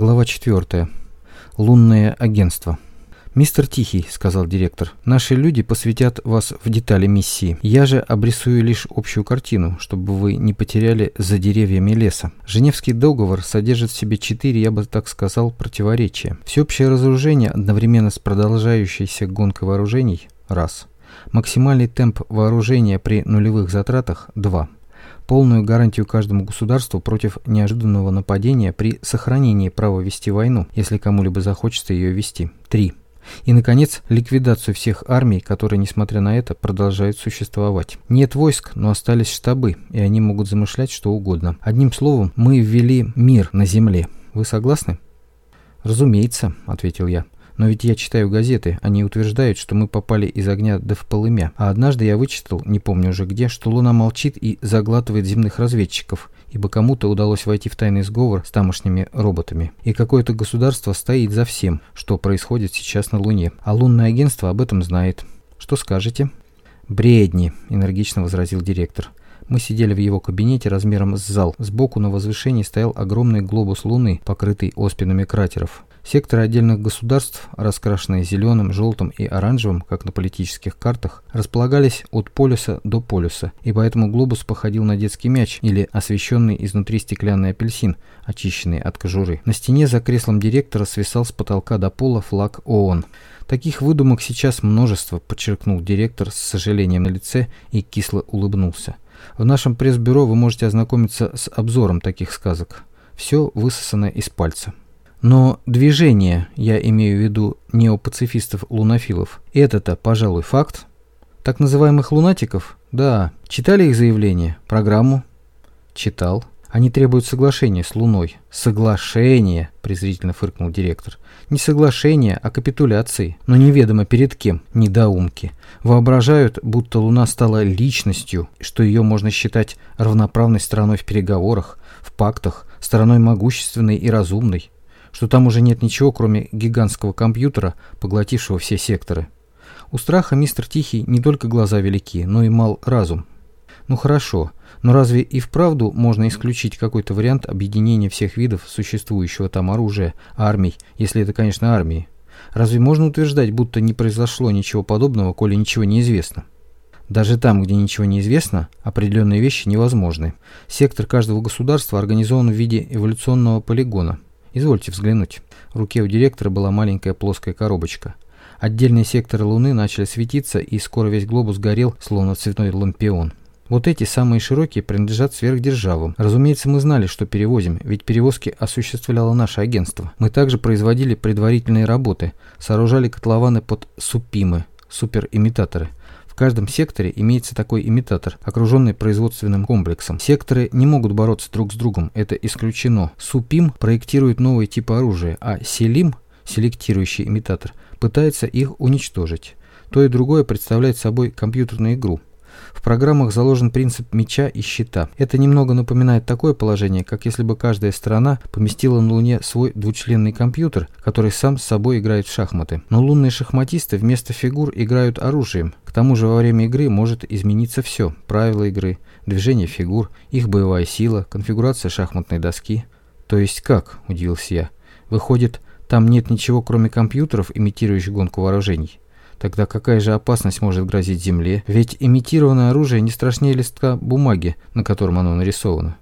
Глава 4. Лунное агентство. «Мистер Тихий», — сказал директор, — «наши люди посвятят вас в детали миссии. Я же обрисую лишь общую картину, чтобы вы не потеряли за деревьями леса. Женевский договор содержит в себе четыре, я бы так сказал, противоречия. Всеобщее разоружение одновременно с продолжающейся гонкой вооружений – раз. Максимальный темп вооружения при нулевых затратах – два полную гарантию каждому государству против неожиданного нападения при сохранении права вести войну, если кому-либо захочется ее вести. 3. И, наконец, ликвидацию всех армий, которые, несмотря на это, продолжают существовать. Нет войск, но остались штабы, и они могут замышлять что угодно. Одним словом, мы ввели мир на земле. Вы согласны? «Разумеется», — ответил я. Но ведь я читаю газеты, они утверждают, что мы попали из огня до в полымя. А однажды я вычитал, не помню уже где, что Луна молчит и заглатывает земных разведчиков, ибо кому-то удалось войти в тайный сговор с тамошними роботами. И какое-то государство стоит за всем, что происходит сейчас на Луне. А лунное агентство об этом знает. Что скажете? «Бредни», — энергично возразил директор. Мы сидели в его кабинете размером с зал. Сбоку на возвышении стоял огромный глобус Луны, покрытый оспинами кратеров. Секторы отдельных государств, раскрашенные зеленым, желтым и оранжевым, как на политических картах, располагались от полюса до полюса, и поэтому глобус походил на детский мяч или освещенный изнутри стеклянный апельсин, очищенный от кожуры. На стене за креслом директора свисал с потолка до пола флаг ООН. Таких выдумок сейчас множество, подчеркнул директор с сожалением на лице и кисло улыбнулся. В нашем пресс-бюро вы можете ознакомиться с обзором таких сказок. Все высосано из пальца. Но движение, я имею в виду неопацифистов-лунофилов, это-то, пожалуй, факт. Так называемых лунатиков? Да. Читали их заявление? Программу? Читал. Они требуют соглашения с Луной. Соглашение, презрительно фыркнул директор. Не соглашение, а капитуляции. Но неведомо перед кем, недоумки. Воображают, будто Луна стала личностью, что ее можно считать равноправной стороной в переговорах, в пактах, стороной могущественной и разумной что там уже нет ничего, кроме гигантского компьютера, поглотившего все секторы. У страха мистер Тихий не только глаза велики, но и мал разум. Ну хорошо, но разве и вправду можно исключить какой-то вариант объединения всех видов существующего там оружия, армий, если это, конечно, армии? Разве можно утверждать, будто не произошло ничего подобного, коли ничего не известно? Даже там, где ничего не известно, определенные вещи невозможны. Сектор каждого государства организован в виде эволюционного полигона – Извольте взглянуть. В руке у директора была маленькая плоская коробочка. Отдельные секторы Луны начали светиться, и скоро весь глобус горел, словно цветной лампион. Вот эти самые широкие принадлежат сверхдержавам. Разумеется, мы знали, что перевозим, ведь перевозки осуществляло наше агентство. Мы также производили предварительные работы, сооружали котлованы под супимы, суперимитаторы – каждом секторе имеется такой имитатор, окруженный производственным комплексом. Секторы не могут бороться друг с другом, это исключено. СУПИМ проектирует новые типы оружия, а СЕЛИМ, селектирующий имитатор, пытается их уничтожить. То и другое представляет собой компьютерную игру. В программах заложен принцип меча и щита. Это немного напоминает такое положение, как если бы каждая страна поместила на Луне свой двучленный компьютер, который сам с собой играет в шахматы. Но лунные шахматисты вместо фигур играют оружием. К тому же во время игры может измениться все. Правила игры, движение фигур, их боевая сила, конфигурация шахматной доски. То есть как, удивился я. Выходит, там нет ничего, кроме компьютеров, имитирующих гонку вооружений. Тогда какая же опасность может грозить Земле? Ведь имитированное оружие не страшнее листка бумаги, на котором оно нарисовано.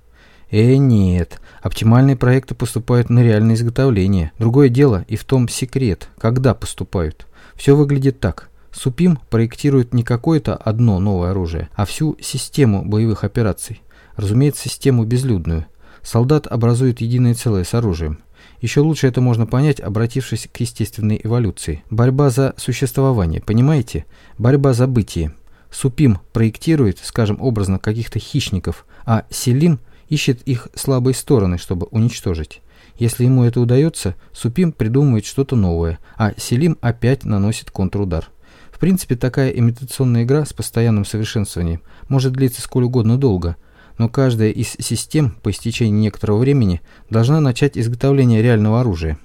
Э, нет. Оптимальные проекты поступают на реальное изготовление. Другое дело и в том секрет, когда поступают. Все выглядит так. СУПИМ проектирует не какое-то одно новое оружие, а всю систему боевых операций. Разумеется, систему безлюдную. Солдат образует единое целое с оружием. Еще лучше это можно понять, обратившись к естественной эволюции. Борьба за существование, понимаете? Борьба за бытие. Супим проектирует, скажем образно, каких-то хищников, а Селим ищет их слабые стороны, чтобы уничтожить. Если ему это удается, Супим придумывает что-то новое, а Селим опять наносит контрудар. В принципе, такая имитационная игра с постоянным совершенствованием может длиться сколь угодно долго – но каждая из систем по истечении некоторого времени должна начать изготовление реального оружия.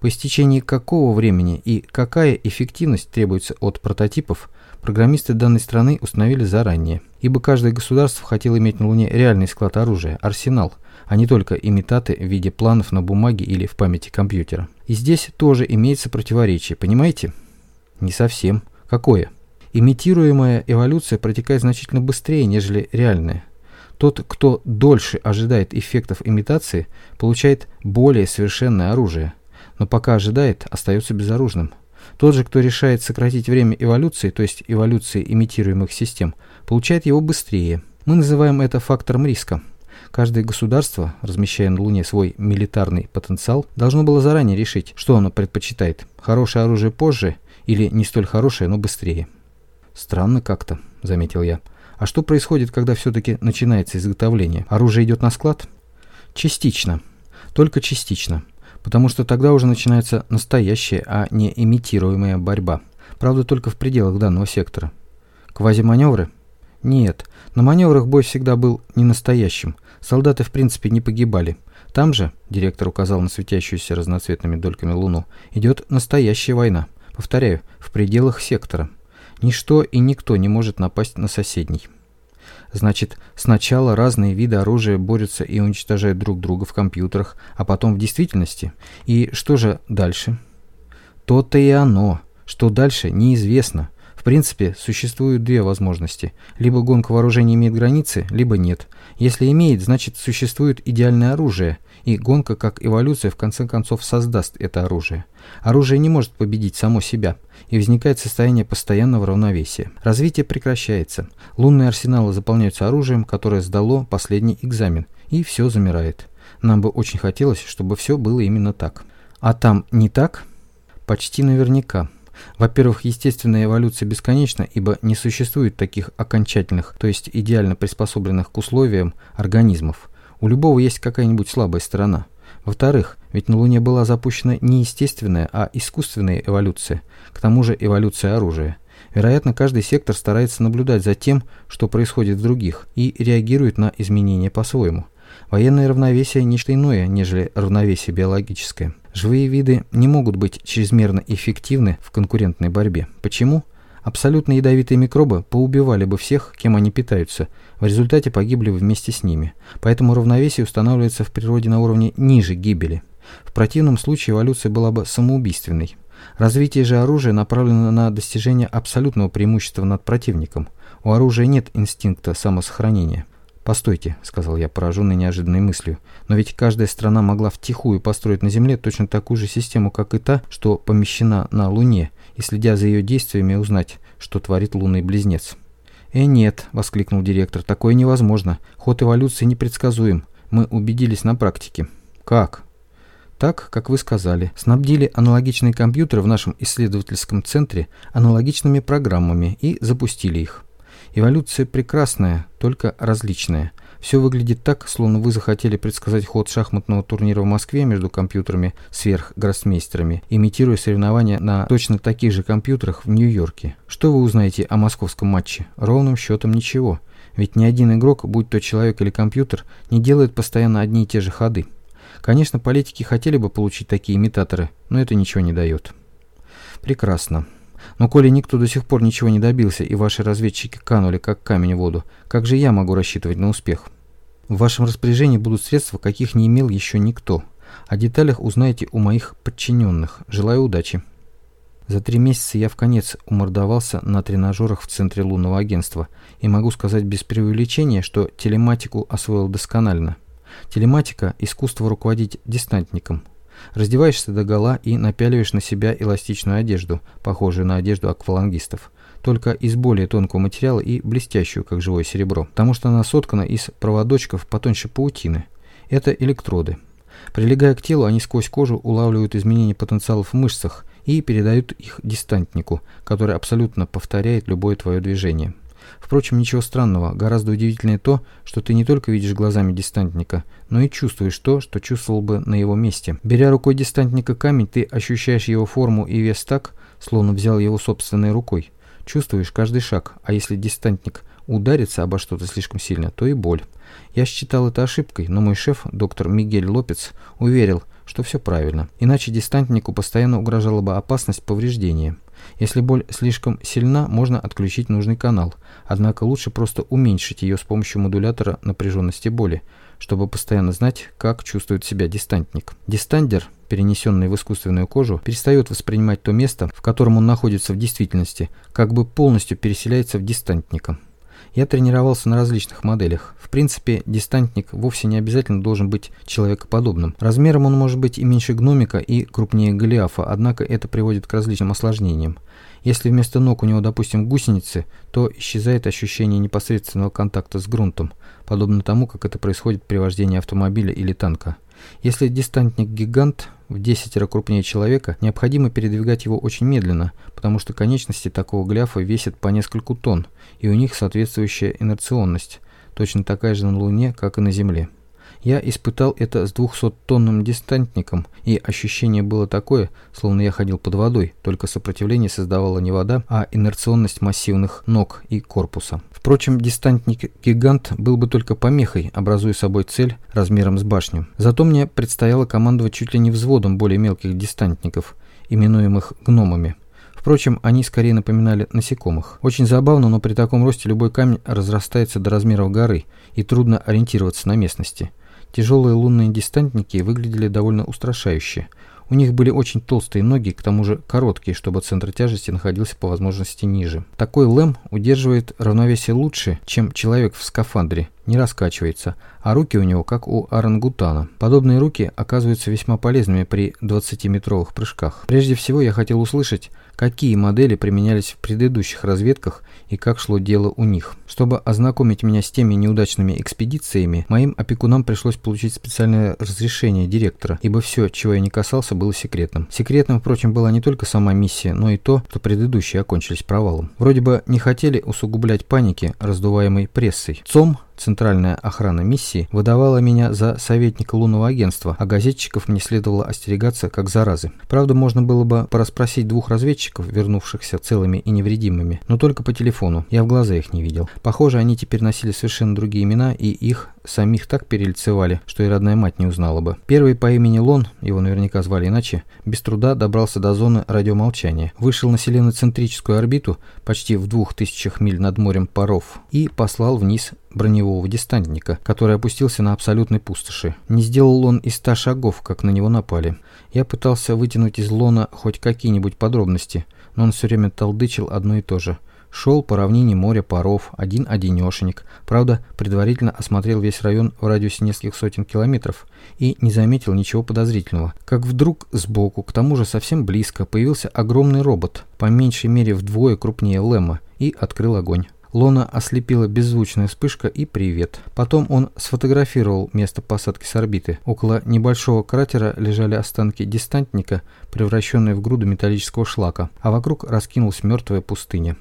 По истечении какого времени и какая эффективность требуется от прототипов, программисты данной страны установили заранее, ибо каждое государство хотело иметь на Луне реальный склад оружия, арсенал, а не только имитаты в виде планов на бумаге или в памяти компьютера. И здесь тоже имеется противоречие, понимаете? Не совсем. Какое? Имитируемая эволюция протекает значительно быстрее, нежели реальная. Тот, кто дольше ожидает эффектов имитации, получает более совершенное оружие, но пока ожидает, остается безоружным. Тот же, кто решает сократить время эволюции, то есть эволюции имитируемых систем, получает его быстрее. Мы называем это фактором риска. Каждое государство, размещая на Луне свой милитарный потенциал, должно было заранее решить, что оно предпочитает – хорошее оружие позже или не столь хорошее, но быстрее. «Странно как-то», – заметил я. «А что происходит, когда все-таки начинается изготовление? Оружие идет на склад?» «Частично. Только частично. Потому что тогда уже начинается настоящая, а не имитируемая борьба. Правда, только в пределах данного сектора. Квазиманевры? Нет. На маневрах бой всегда был не настоящим. Солдаты в принципе не погибали. Там же, директор указал на светящуюся разноцветными дольками луну, идет настоящая война. Повторяю, в пределах сектора. Ничто и никто не может напасть на соседний. Значит, сначала разные виды оружия борются и уничтожают друг друга в компьютерах, а потом в действительности. И что же дальше? То-то и оно. Что дальше, неизвестно принципе, существуют две возможности. Либо гонка вооружений имеет границы, либо нет. Если имеет, значит существует идеальное оружие, и гонка как эволюция в конце концов создаст это оружие. Оружие не может победить само себя, и возникает состояние постоянного равновесия. Развитие прекращается. Лунные арсеналы заполняются оружием, которое сдало последний экзамен, и все замирает. Нам бы очень хотелось, чтобы все было именно так. А там не так? Почти наверняка. Во-первых, естественная эволюция бесконечна, ибо не существует таких окончательных, то есть идеально приспособленных к условиям организмов. У любого есть какая-нибудь слабая сторона. Во-вторых, ведь на Луне была запущена не естественная, а искусственная эволюция, к тому же эволюция оружия. Вероятно, каждый сектор старается наблюдать за тем, что происходит в других, и реагирует на изменения по-своему. Военное равновесие – нечто иное, нежели равновесие биологическое. Живые виды не могут быть чрезмерно эффективны в конкурентной борьбе. Почему? Абсолютно ядовитые микробы поубивали бы всех, кем они питаются, в результате погибли вместе с ними. Поэтому равновесие устанавливается в природе на уровне ниже гибели. В противном случае эволюция была бы самоубийственной. Развитие же оружия направлено на достижение абсолютного преимущества над противником. У оружия нет инстинкта самосохранения. «Постойте», — сказал я, пораженный неожиданной мыслью, «но ведь каждая страна могла втихую построить на Земле точно такую же систему, как и та, что помещена на Луне, и, следя за ее действиями, узнать, что творит лунный близнец». «Э, нет», — воскликнул директор, — «такое невозможно. Ход эволюции непредсказуем. Мы убедились на практике». «Как?» Так, как вы сказали, снабдили аналогичные компьютеры в нашем исследовательском центре аналогичными программами и запустили их. Эволюция прекрасная, только различная. Все выглядит так, словно вы захотели предсказать ход шахматного турнира в Москве между компьютерами сверхгроссмейстерами, имитируя соревнования на точно таких же компьютерах в Нью-Йорке. Что вы узнаете о московском матче? Ровным счетом ничего. Ведь ни один игрок, будь то человек или компьютер, не делает постоянно одни и те же ходы. Конечно, политики хотели бы получить такие имитаторы, но это ничего не дает. Прекрасно. Но коли никто до сих пор ничего не добился, и ваши разведчики канули как камень в воду, как же я могу рассчитывать на успех? В вашем распоряжении будут средства, каких не имел еще никто. О деталях узнаете у моих подчиненных. Желаю удачи. За три месяца я в конец умордовался на тренажерах в центре лунного агентства, и могу сказать без преувеличения, что телематику освоил досконально. Телематика – искусство руководить дистантником – Раздеваешься до гола и напяливаешь на себя эластичную одежду, похожую на одежду аквалангистов, только из более тонкого материала и блестящую, как живое серебро, потому что она соткана из проводочков потоньше паутины. Это электроды. Прилегая к телу, они сквозь кожу улавливают изменения потенциалов в мышцах и передают их дистантнику, который абсолютно повторяет любое твое движение. Впрочем, ничего странного, гораздо удивительнее то, что ты не только видишь глазами дистантника, но и чувствуешь то, что чувствовал бы на его месте. Беря рукой дистантника камень, ты ощущаешь его форму и вес так, словно взял его собственной рукой. Чувствуешь каждый шаг, а если дистантник ударится обо что-то слишком сильно, то и боль. Я считал это ошибкой, но мой шеф, доктор Мигель Лопец, уверил, что все правильно. Иначе десантнику постоянно угрожала бы опасность повреждения. Если боль слишком сильна, можно отключить нужный канал, однако лучше просто уменьшить ее с помощью модулятора напряженности боли, чтобы постоянно знать, как чувствует себя дистантник. Дистандер, перенесенный в искусственную кожу, перестает воспринимать то место, в котором он находится в действительности, как бы полностью переселяется в дистантника. Я тренировался на различных моделях. В принципе, дистантник вовсе не обязательно должен быть человекоподобным. Размером он может быть и меньше гномика, и крупнее голиафа, однако это приводит к различным осложнениям. Если вместо ног у него, допустим, гусеницы, то исчезает ощущение непосредственного контакта с грунтом, подобно тому, как это происходит при вождении автомобиля или танка. Если дистантник-гигант в 10 раз крупнее человека, необходимо передвигать его очень медленно, потому что конечности такого гляфа весят по нескольку тонн, и у них соответствующая инерционность, точно такая же на Луне, как и на Земле. Я испытал это с 200-тонным дистантником, и ощущение было такое, словно я ходил под водой, только сопротивление создавала не вода, а инерционность массивных ног и корпуса. Впрочем, дистантник-гигант был бы только помехой, образуя собой цель размером с башню. Зато мне предстояло командовать чуть ли не взводом более мелких дистантников, именуемых гномами. Впрочем, они скорее напоминали насекомых. Очень забавно, но при таком росте любой камень разрастается до размеров горы, и трудно ориентироваться на местности. Тяжелые лунные дистантники выглядели довольно устрашающе. У них были очень толстые ноги, к тому же короткие, чтобы центр тяжести находился по возможности ниже. Такой лэм удерживает равновесие лучше, чем человек в скафандре, не раскачивается, а руки у него как у орангутана. Подобные руки оказываются весьма полезными при 20-метровых прыжках. Прежде всего я хотел услышать, какие модели применялись в предыдущих разведках и как шло дело у них. Чтобы ознакомить меня с теми неудачными экспедициями, моим опекунам пришлось получить специальное разрешение директора, ибо все, чего я не касался, было секретным. Секретным, впрочем, была не только сама миссия, но и то, что предыдущие окончились провалом. Вроде бы не хотели усугублять паники, раздуваемой прессой. ЦОМ Центральная охрана миссии выдавала меня за советника лунного агентства, а газетчиков мне следовало остерегаться как заразы. Правда, можно было бы порасспросить двух разведчиков, вернувшихся целыми и невредимыми, но только по телефону. Я в глаза их не видел. Похоже, они теперь носили совершенно другие имена, и их самих так перелицевали, что и родная мать не узнала бы. Первый по имени Лон, его наверняка звали иначе, без труда добрался до зоны радиомолчания, вышел на селеноцентрическую орбиту почти в двух тысячах миль над морем паров и послал вниз броневого десантника, который опустился на абсолютной пустоши. Не сделал он и ста шагов, как на него напали. Я пытался вытянуть из Лона хоть какие-нибудь подробности, но он все время толдычил одно и то же. Шел по равнине моря паров, один-одинешенек. Правда, предварительно осмотрел весь район в радиусе нескольких сотен километров и не заметил ничего подозрительного. Как вдруг сбоку, к тому же совсем близко, появился огромный робот, по меньшей мере вдвое крупнее Лэма, и открыл огонь. Лона ослепила беззвучная вспышка и привет. Потом он сфотографировал место посадки с орбиты. Около небольшого кратера лежали останки дистантника, превращенные в груду металлического шлака, а вокруг раскинулась мертвая пустыня.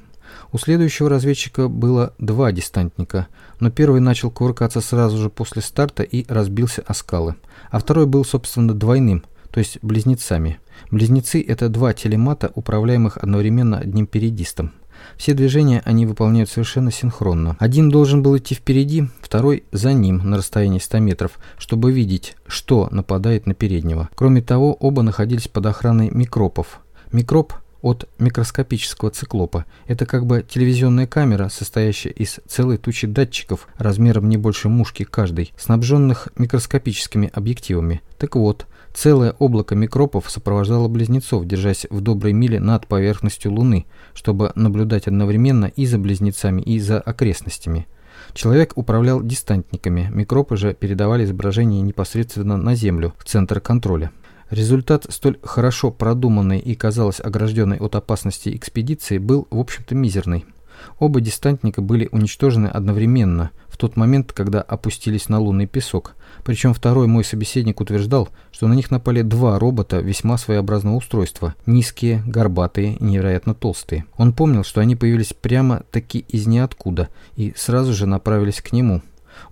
У следующего разведчика было два дистантника, но первый начал кувыркаться сразу же после старта и разбился о скалы, а второй был, собственно, двойным, то есть близнецами. Близнецы – это два телемата, управляемых одновременно одним передистом. Все движения они выполняют совершенно синхронно. Один должен был идти впереди, второй за ним на расстоянии 100 метров, чтобы видеть, что нападает на переднего. Кроме того, оба находились под охраной микропов. Микроп от микроскопического циклопа. Это как бы телевизионная камера, состоящая из целой тучи датчиков размером не больше мушки каждый, снабженных микроскопическими объективами. Так вот, Целое облако микропов сопровождало близнецов, держась в доброй миле над поверхностью Луны, чтобы наблюдать одновременно и за близнецами, и за окрестностями. Человек управлял дистантниками, микропы же передавали изображение непосредственно на Землю, в центр контроля. Результат столь хорошо продуманной и, казалось, огражденной от опасности экспедиции был, в общем-то, мизерный. Оба дистантника были уничтожены одновременно, в тот момент, когда опустились на лунный песок. Причем второй мой собеседник утверждал, что на них напали два робота весьма своеобразного устройства. Низкие, горбатые и невероятно толстые. Он помнил, что они появились прямо-таки из ниоткуда и сразу же направились к нему.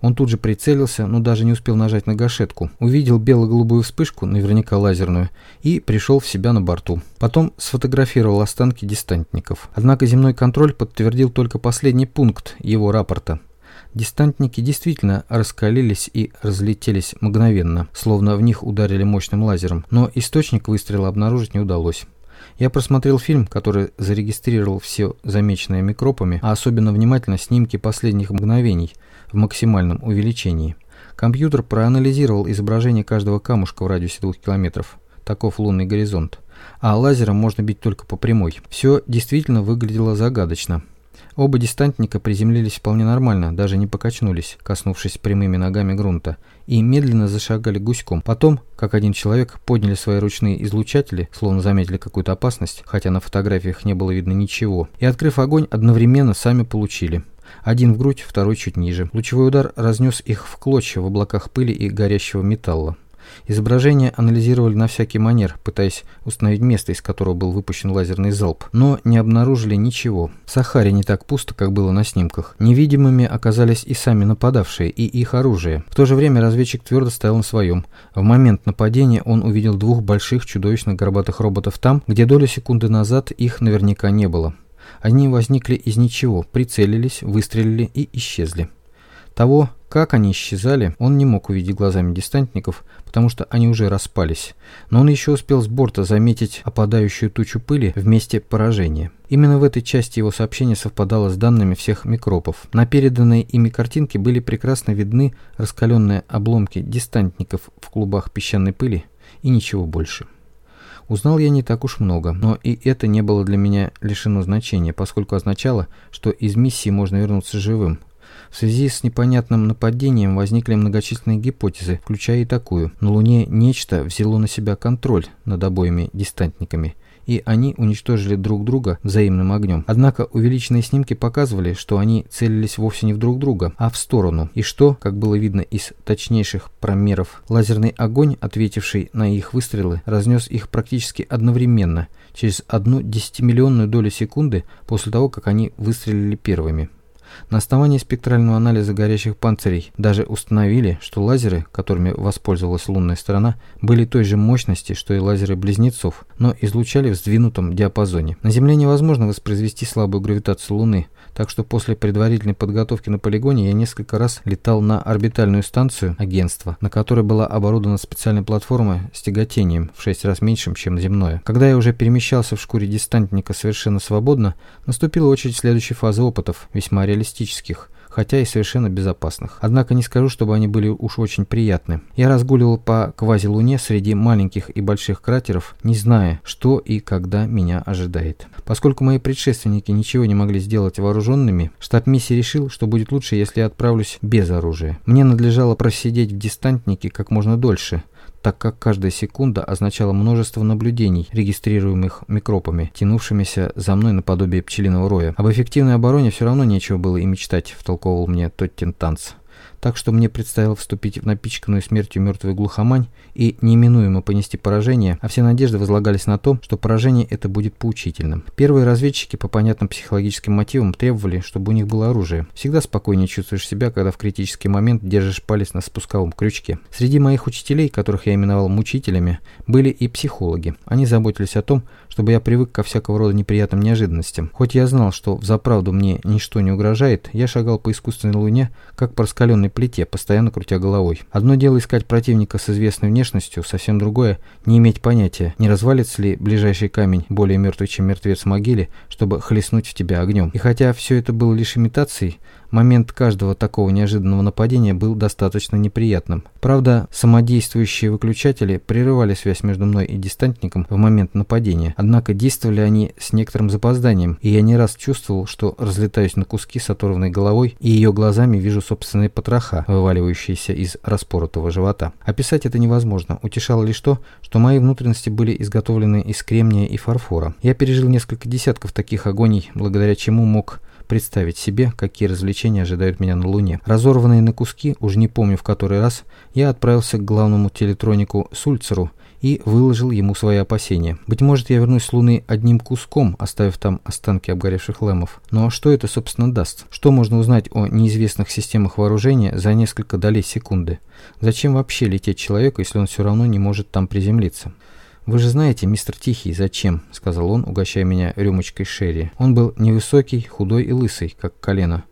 Он тут же прицелился, но даже не успел нажать на гашетку. Увидел бело-голубую вспышку, наверняка лазерную, и пришел в себя на борту. Потом сфотографировал останки дистантников. Однако земной контроль подтвердил только последний пункт его рапорта. Дистантники действительно раскалились и разлетелись мгновенно, словно в них ударили мощным лазером, но источник выстрела обнаружить не удалось. Я просмотрел фильм, который зарегистрировал все замеченное микропами, а особенно внимательно снимки последних мгновений в максимальном увеличении. Компьютер проанализировал изображение каждого камушка в радиусе двух километров. Таков лунный горизонт. А лазером можно бить только по прямой. Все действительно выглядело загадочно. Оба дистантника приземлились вполне нормально, даже не покачнулись, коснувшись прямыми ногами грунта, и медленно зашагали гуськом. Потом, как один человек, подняли свои ручные излучатели, словно заметили какую-то опасность, хотя на фотографиях не было видно ничего, и, открыв огонь, одновременно сами получили. Один в грудь, второй чуть ниже. Лучевой удар разнес их в клочья в облаках пыли и горящего металла. Изображение анализировали на всякий манер, пытаясь установить место, из которого был выпущен лазерный залп, но не обнаружили ничего. В Сахаре не так пусто, как было на снимках. Невидимыми оказались и сами нападавшие, и их оружие. В то же время разведчик твердо стоял на своем. В момент нападения он увидел двух больших чудовищно горбатых роботов там, где долю секунды назад их наверняка не было. Они возникли из ничего, прицелились, выстрелили и исчезли. Того, как они исчезали, он не мог увидеть глазами дистантников, потому что они уже распались. Но он еще успел с борта заметить опадающую тучу пыли в месте поражения. Именно в этой части его сообщения совпадало с данными всех микропов. На переданной ими картинке были прекрасно видны раскаленные обломки дистантников в клубах песчаной пыли и ничего больше. Узнал я не так уж много, но и это не было для меня лишено значения, поскольку означало, что из миссии можно вернуться живым. В связи с непонятным нападением возникли многочисленные гипотезы, включая и такую. На Луне нечто взяло на себя контроль над обоими дистантниками – и они уничтожили друг друга взаимным огнем. Однако увеличенные снимки показывали, что они целились вовсе не в друг друга, а в сторону, и что, как было видно из точнейших промеров, лазерный огонь, ответивший на их выстрелы, разнес их практически одновременно, через одну десятимиллионную долю секунды после того, как они выстрелили первыми. На основании спектрального анализа горящих панцирей даже установили, что лазеры, которыми воспользовалась лунная сторона, были той же мощности, что и лазеры близнецов, но излучали в сдвинутом диапазоне. На Земле невозможно воспроизвести слабую гравитацию Луны, так что после предварительной подготовки на полигоне я несколько раз летал на орбитальную станцию агентства, на которой была оборудована специальная платформа с тяготением в 6 раз меньшим, чем земное. Когда я уже перемещался в шкуре дистантника совершенно свободно, наступила очередь следующей фазы опытов, весьма реалистических хотя и совершенно безопасных. Однако не скажу, чтобы они были уж очень приятны. Я разгуливал по квази-луне среди маленьких и больших кратеров, не зная, что и когда меня ожидает. Поскольку мои предшественники ничего не могли сделать вооруженными, штаб миссии решил, что будет лучше, если я отправлюсь без оружия. Мне надлежало просидеть в дистантнике как можно дольше, так как каждая секунда означала множество наблюдений, регистрируемых микропами, тянувшимися за мной наподобие пчелиного роя. Об эффективной обороне все равно нечего было и мечтать, втолковывал мне Тоттин Танц так что мне предстояло вступить в напичканную смертью мертвую глухомань и неминуемо понести поражение, а все надежды возлагались на то, что поражение это будет поучительным. Первые разведчики по понятным психологическим мотивам требовали, чтобы у них было оружие. Всегда спокойнее чувствуешь себя, когда в критический момент держишь палец на спусковом крючке. Среди моих учителей, которых я именовал мучителями, были и психологи. Они заботились о том, чтобы я привык ко всякого рода неприятным неожиданностям. Хоть я знал, что в заправду мне ничто не угрожает, я шагал по искусственной луне, как по раскаленной плите, постоянно крутя головой. Одно дело искать противника с известной внешностью, совсем другое – не иметь понятия, не развалится ли ближайший камень более мертвый, чем мертвец в могиле, чтобы хлестнуть в тебя огнем. И хотя все это было лишь имитацией, Момент каждого такого неожиданного нападения был достаточно неприятным. Правда, самодействующие выключатели прерывали связь между мной и дистантником в момент нападения, однако действовали они с некоторым запозданием, и я не раз чувствовал, что разлетаюсь на куски с оторванной головой, и ее глазами вижу собственные потроха, вываливающиеся из распоротого живота. Описать это невозможно, утешало лишь то, что мои внутренности были изготовлены из кремния и фарфора. Я пережил несколько десятков таких агоний, благодаря чему мог представить себе, какие развлечения ожидают меня на Луне. Разорванные на куски, уж не помню в который раз, я отправился к главному телетронику Сульцеру и выложил ему свои опасения. Быть может, я вернусь с Луны одним куском, оставив там останки обгоревших лемов. Но что это, собственно, даст? Что можно узнать о неизвестных системах вооружения за несколько долей секунды? Зачем вообще лететь человеку, если он все равно не может там приземлиться? «Вы же знаете, мистер Тихий, зачем?» – сказал он, угощая меня рюмочкой шерри. Он был невысокий, худой и лысый, как колено.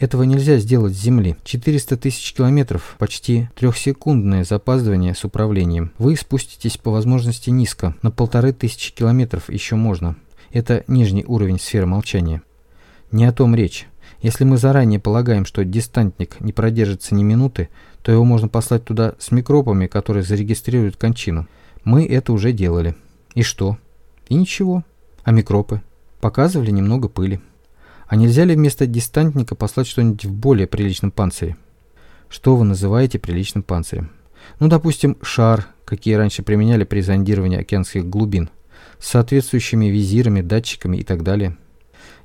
Этого нельзя сделать с Земли. 400 тысяч километров, почти трехсекундное запаздывание с управлением. Вы спуститесь по возможности низко, на полторы тысячи километров еще можно. Это нижний уровень сферы молчания. Не о том речь. Если мы заранее полагаем, что дистантник не продержится ни минуты, то его можно послать туда с микробами, которые зарегистрируют кончину. Мы это уже делали. И что? И ничего. А микробы? Показывали немного пыли. А нельзя ли вместо дистантника послать что-нибудь в более приличном панцире? Что вы называете приличным панцирем? Ну, допустим, шар, какие раньше применяли при зондировании океанских глубин, с соответствующими визирами, датчиками и так далее.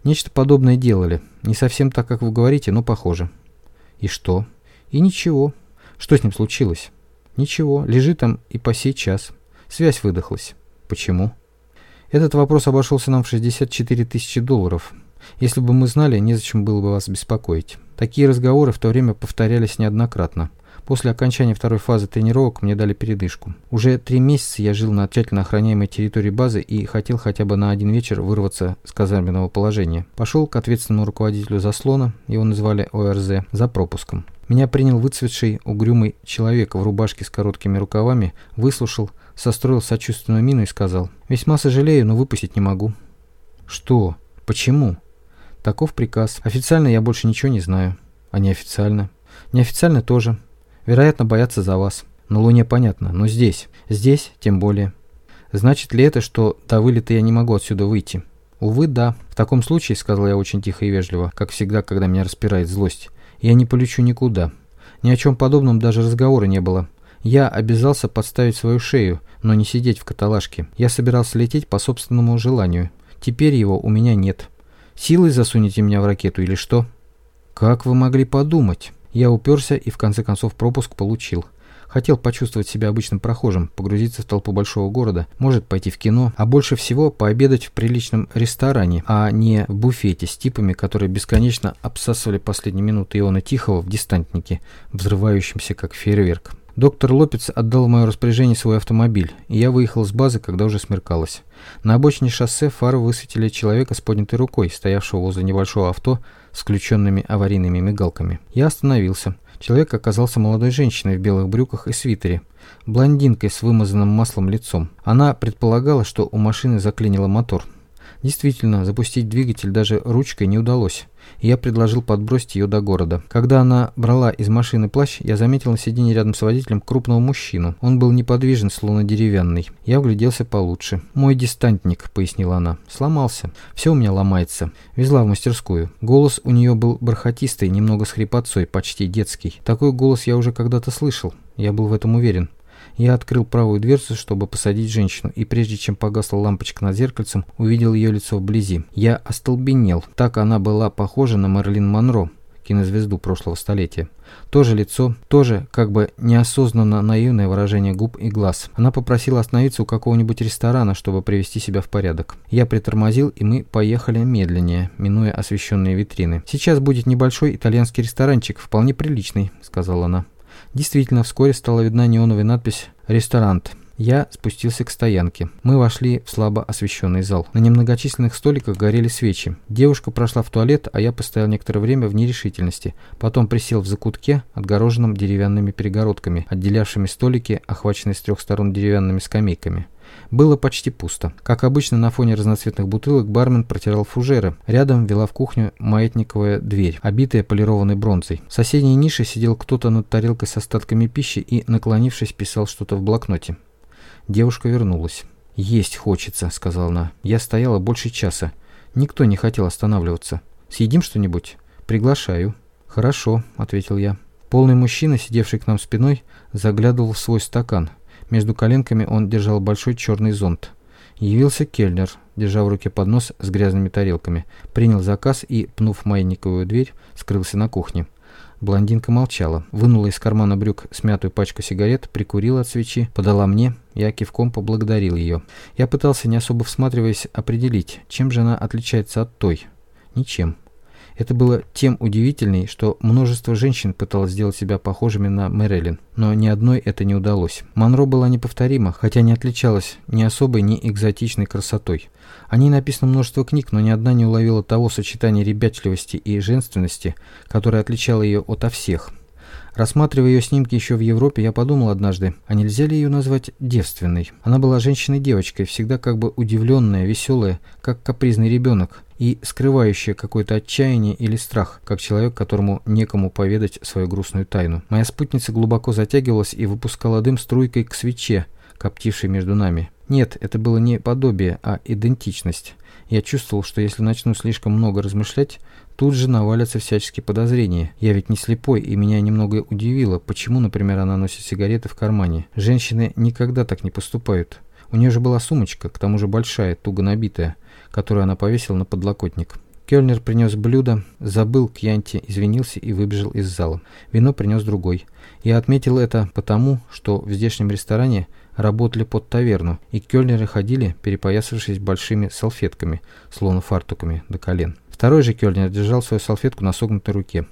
Нечто подобное делали. Не совсем так, как вы говорите, но похоже. И что? И ничего. Что с ним случилось? Ничего. Лежит там и по сей час. Связь выдохлась. Почему? Этот вопрос обошелся нам в 64 тысячи долларов. Если бы мы знали, незачем было бы вас беспокоить. Такие разговоры в то время повторялись неоднократно. После окончания второй фазы тренировок мне дали передышку. Уже три месяца я жил на тщательно охраняемой территории базы и хотел хотя бы на один вечер вырваться с казарменного положения. Пошел к ответственному руководителю заслона, его называли ОРЗ, за пропуском. Меня принял выцветший, угрюмый человек в рубашке с короткими рукавами, выслушал, состроил сочувственную мину и сказал, «Весьма сожалею, но выпустить не могу». «Что? Почему?» «Таков приказ. Официально я больше ничего не знаю. А неофициально?» «Неофициально тоже. Вероятно, боятся за вас. На Луне понятно, но здесь, здесь тем более. Значит ли это, что до вылета я не могу отсюда выйти? Увы, да. В таком случае, сказал я очень тихо и вежливо, как всегда, когда меня распирает злость, я не полечу никуда. Ни о чем подобном даже разговора не было. Я обязался подставить свою шею, но не сидеть в каталажке. Я собирался лететь по собственному желанию. Теперь его у меня нет. Силой засунете меня в ракету или что? Как вы могли подумать? Я уперся и в конце концов пропуск получил. Хотел почувствовать себя обычным прохожим, погрузиться в толпу большого города, может пойти в кино, а больше всего пообедать в приличном ресторане, а не в буфете с типами, которые бесконечно обсасывали последние минуты Иона Тихого в дистантнике, взрывающемся как фейерверк. Доктор Лопец отдал в мое распоряжение свой автомобиль, и я выехал с базы, когда уже смеркалось. На обочине шоссе фары высветили человека с поднятой рукой, стоявшего возле небольшого авто с включенными аварийными мигалками. Я остановился. Человек оказался молодой женщиной в белых брюках и свитере, блондинкой с вымазанным маслом лицом. Она предполагала, что у машины заклинило мотор. Действительно, запустить двигатель даже ручкой не удалось и я предложил подбросить ее до города. Когда она брала из машины плащ, я заметил на сиденье рядом с водителем крупного мужчину. Он был неподвижен, словно деревянный. Я вгляделся получше. «Мой дистантник», — пояснила она. «Сломался. Все у меня ломается». Везла в мастерскую. Голос у нее был бархатистый, немного с хрипотцой, почти детский. Такой голос я уже когда-то слышал. Я был в этом уверен. Я открыл правую дверцу, чтобы посадить женщину, и прежде чем погасла лампочка над зеркальцем, увидел ее лицо вблизи. Я остолбенел. Так она была похожа на Мерлин Монро, кинозвезду прошлого столетия. То же лицо, тоже как бы неосознанно наивное выражение губ и глаз. Она попросила остановиться у какого-нибудь ресторана, чтобы привести себя в порядок. Я притормозил, и мы поехали медленнее, минуя освещенные витрины. «Сейчас будет небольшой итальянский ресторанчик, вполне приличный», — сказала она. Действительно, вскоре стала видна неоновая надпись «Ресторант». Я спустился к стоянке. Мы вошли в слабо освещенный зал. На немногочисленных столиках горели свечи. Девушка прошла в туалет, а я постоял некоторое время в нерешительности. Потом присел в закутке, отгороженном деревянными перегородками, отделявшими столики, охваченные с трех сторон деревянными скамейками. Было почти пусто. Как обычно, на фоне разноцветных бутылок бармен протирал фужеры. Рядом вела в кухню маятниковая дверь, обитая полированной бронзой. В соседней нише сидел кто-то над тарелкой с остатками пищи и, наклонившись, писал что-то в блокноте. Девушка вернулась. «Есть хочется», — сказала она. «Я стояла больше часа. Никто не хотел останавливаться. Съедим что-нибудь?» «Приглашаю». «Хорошо», — ответил я. Полный мужчина, сидевший к нам спиной, заглядывал в свой стакан — между коленками он держал большой черный зонт. Явился кельнер, держа в руке поднос с грязными тарелками, принял заказ и, пнув майниковую дверь, скрылся на кухне. Блондинка молчала, вынула из кармана брюк смятую пачку сигарет, прикурила от свечи, подала мне, я кивком поблагодарил ее. Я пытался, не особо всматриваясь, определить, чем же она отличается от той. Ничем. Это было тем удивительней, что множество женщин пыталось сделать себя похожими на Мэрилин, но ни одной это не удалось. Монро была неповторима, хотя не отличалась ни особой, ни экзотичной красотой. О ней написано множество книг, но ни одна не уловила того сочетания ребячливости и женственности, которое отличало ее ото всех – Рассматривая ее снимки еще в Европе, я подумал однажды, а нельзя ли ее назвать девственной? Она была женщиной-девочкой, всегда как бы удивленная, веселая, как капризный ребенок, и скрывающая какое-то отчаяние или страх, как человек, которому некому поведать свою грустную тайну. Моя спутница глубоко затягивалась и выпускала дым струйкой к свече, коптившей между нами. Нет, это было не подобие, а идентичность. Я чувствовал, что если начну слишком много размышлять, Тут же навалятся всяческие подозрения. Я ведь не слепой, и меня немного удивило, почему, например, она носит сигареты в кармане. Женщины никогда так не поступают. У нее же была сумочка, к тому же большая, туго набитая, которую она повесила на подлокотник. Кёльнер принес блюдо, забыл к Янте, извинился и выбежал из зала. Вино принес другой. Я отметил это потому, что в здешнем ресторане работали под таверну, и кёльнеры ходили, перепоясавшись большими салфетками, словно фартуками до колен. Второй же Кёльнер держал свою салфетку на согнутой руке.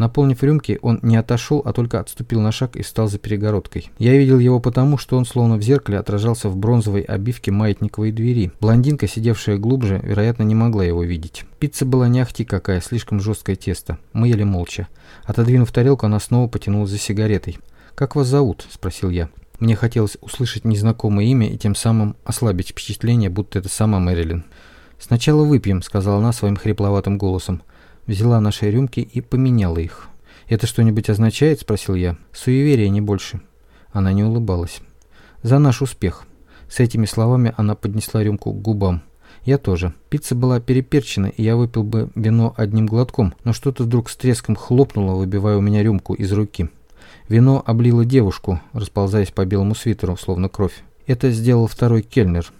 Наполнив рюмки, он не отошел, а только отступил на шаг и стал за перегородкой. Я видел его потому, что он словно в зеркале отражался в бронзовой обивке маятниковой двери. Блондинка, сидевшая глубже, вероятно, не могла его видеть. Пицца была не ахти какая, слишком жесткое тесто. Мы ели молча. Отодвинув тарелку, она снова потянулась за сигаретой. «Как вас зовут?» – спросил я. Мне хотелось услышать незнакомое имя и тем самым ослабить впечатление, будто это сама Мэрилин. «Сначала выпьем», — сказала она своим хрипловатым голосом. Взяла наши рюмки и поменяла их. «Это что-нибудь означает?» — спросил я. «Суеверие, не больше». Она не улыбалась. «За наш успех». С этими словами она поднесла рюмку к губам. Я тоже. Пицца была переперчена, и я выпил бы вино одним глотком, но что-то вдруг с треском хлопнуло, выбивая у меня рюмку из руки. Вино облило девушку, расползаясь по белому свитеру, словно кровь. Это сделал второй кельнер.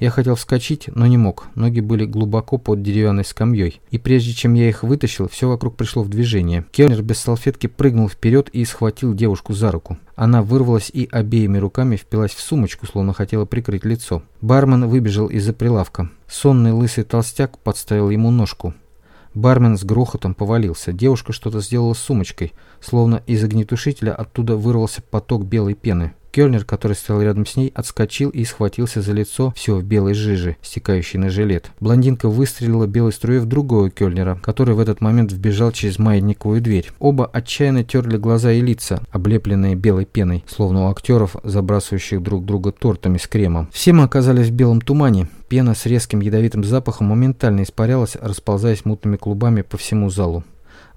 Я хотел вскочить, но не мог. Ноги были глубоко под деревянной скамьей. И прежде чем я их вытащил, все вокруг пришло в движение. Келнер без салфетки прыгнул вперед и схватил девушку за руку. Она вырвалась и обеими руками впилась в сумочку, словно хотела прикрыть лицо. Бармен выбежал из-за прилавка. Сонный лысый толстяк подставил ему ножку. Бармен с грохотом повалился. Девушка что-то сделала с сумочкой. Словно из огнетушителя оттуда вырвался поток белой пены. Кёльнер, который стоял рядом с ней, отскочил и схватился за лицо, все в белой жиже, стекающей на жилет. Блондинка выстрелила белой струей в другого Кёльнера, который в этот момент вбежал через маятниковую дверь. Оба отчаянно терли глаза и лица, облепленные белой пеной, словно у актеров, забрасывающих друг друга тортами с кремом. Все мы оказались в белом тумане. Пена с резким ядовитым запахом моментально испарялась, расползаясь мутными клубами по всему залу.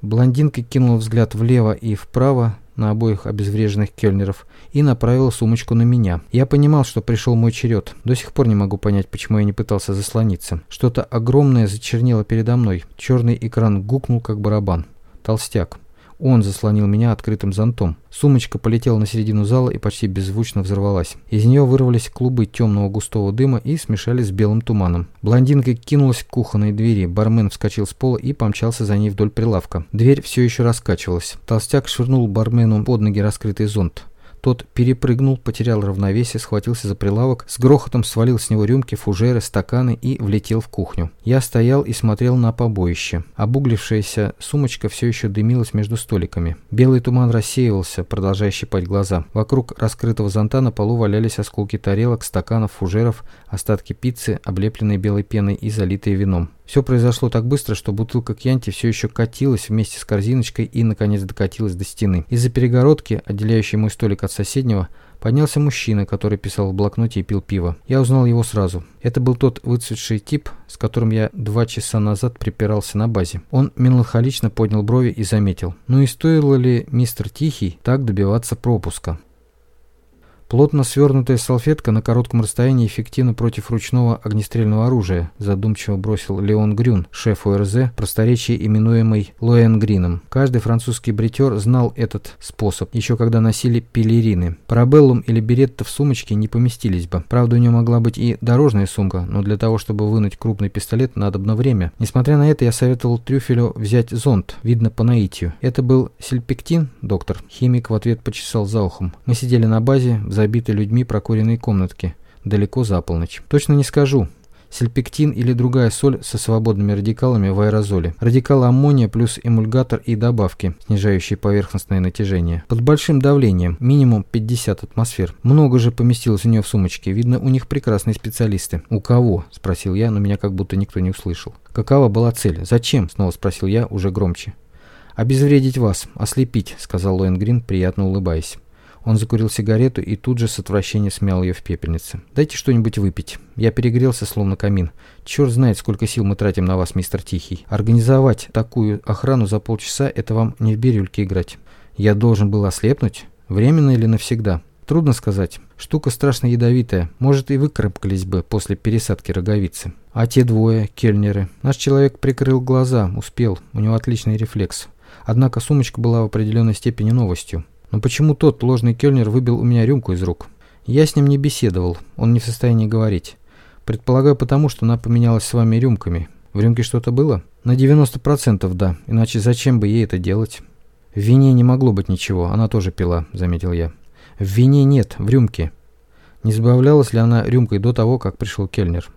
Блондинка кинула взгляд влево и вправо, на обоих обезвреженных кельнеров и направила сумочку на меня. Я понимал, что пришел мой черед. До сих пор не могу понять, почему я не пытался заслониться. Что-то огромное зачернело передо мной. Черный экран гукнул, как барабан. Толстяк. Он заслонил меня открытым зонтом. Сумочка полетела на середину зала и почти беззвучно взорвалась. Из нее вырвались клубы темного густого дыма и смешались с белым туманом. Блондинка кинулась к кухонной двери. Бармен вскочил с пола и помчался за ней вдоль прилавка. Дверь все еще раскачивалась. Толстяк швырнул бармену под ноги раскрытый зонт. Тот перепрыгнул, потерял равновесие, схватился за прилавок, с грохотом свалил с него рюмки, фужеры, стаканы и влетел в кухню. Я стоял и смотрел на побоище. Обуглившаяся сумочка все еще дымилась между столиками. Белый туман рассеивался, продолжая щипать глаза. Вокруг раскрытого зонта на полу валялись осколки тарелок, стаканов, фужеров, остатки пиццы, облепленные белой пеной и залитые вином. Все произошло так быстро, что бутылка кьянти все еще катилась вместе с корзиночкой и, наконец, докатилась до стены. Из-за перегородки, отделяющей мой столик от соседнего, поднялся мужчина, который писал в блокноте и пил пиво. Я узнал его сразу. Это был тот выцветший тип, с которым я два часа назад припирался на базе. Он меланхолично поднял брови и заметил. Ну и стоило ли мистер Тихий так добиваться пропуска? Плотно свернутая салфетка на коротком расстоянии эффективна против ручного огнестрельного оружия, задумчиво бросил Леон Грюн, шеф ОРЗ, просторечие именуемый Лоэн Грином. Каждый французский бритер знал этот способ, еще когда носили пелерины. Парабеллум или беретта в сумочке не поместились бы. Правда, у нее могла быть и дорожная сумка, но для того, чтобы вынуть крупный пистолет, надобно время. Несмотря на это, я советовал Трюфелю взять зонт, видно по наитию. Это был сельпектин, доктор? Химик в ответ почесал за ухом. Мы сидели на базе, в забитой людьми прокуренной комнатке, далеко за полночь. Точно не скажу. Сельпектин или другая соль со свободными радикалами в аэрозоле. Радикалы аммония плюс эмульгатор и добавки, снижающие поверхностное натяжение. Под большим давлением, минимум 50 атмосфер. Много же поместилось у нее в сумочке. Видно, у них прекрасные специалисты. «У кого?» – спросил я, но меня как будто никто не услышал. «Какова была цель? Зачем?» – снова спросил я, уже громче. «Обезвредить вас, ослепить», – сказал Лоенгрин, приятно улыбаясь. Он закурил сигарету и тут же с отвращением смял ее в пепельнице. «Дайте что-нибудь выпить. Я перегрелся, словно камин. Черт знает, сколько сил мы тратим на вас, мистер Тихий. Организовать такую охрану за полчаса – это вам не в бирюльке играть. Я должен был ослепнуть? Временно или навсегда?» Трудно сказать. Штука страшно ядовитая. Может, и выкарабкались бы после пересадки роговицы. А те двое, кельнеры. Наш человек прикрыл глаза, успел. У него отличный рефлекс. Однако сумочка была в определенной степени новостью. Но почему тот ложный кельнер выбил у меня рюмку из рук? Я с ним не беседовал, он не в состоянии говорить. Предполагаю потому, что она поменялась с вами рюмками. В рюмке что-то было? На 90% да, иначе зачем бы ей это делать? В вине не могло быть ничего, она тоже пила, заметил я. В вине нет, в рюмке. Не забавлялась ли она рюмкой до того, как пришел кельнер?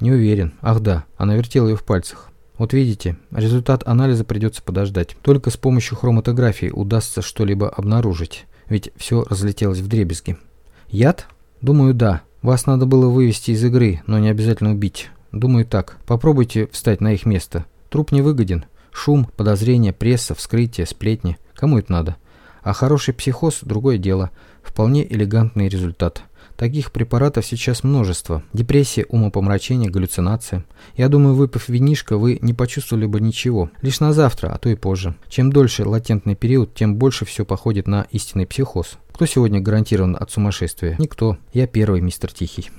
Не уверен. Ах да, она вертела ее в пальцах. Вот видите, результат анализа придется подождать. Только с помощью хроматографии удастся что-либо обнаружить, ведь все разлетелось в дребезги. Яд? Думаю, да. Вас надо было вывести из игры, но не обязательно убить. Думаю так. Попробуйте встать на их место. Труп не выгоден. Шум, подозрения, пресса, вскрытие, сплетни. Кому это надо? А хороший психоз – другое дело. Вполне элегантный результат. Таких препаратов сейчас множество. Депрессия, умопомрачение, галлюцинация. Я думаю, выпив винишко, вы не почувствовали бы ничего. Лишь на завтра, а то и позже. Чем дольше латентный период, тем больше все походит на истинный психоз. Кто сегодня гарантирован от сумасшествия? Никто. Я первый, мистер Тихий.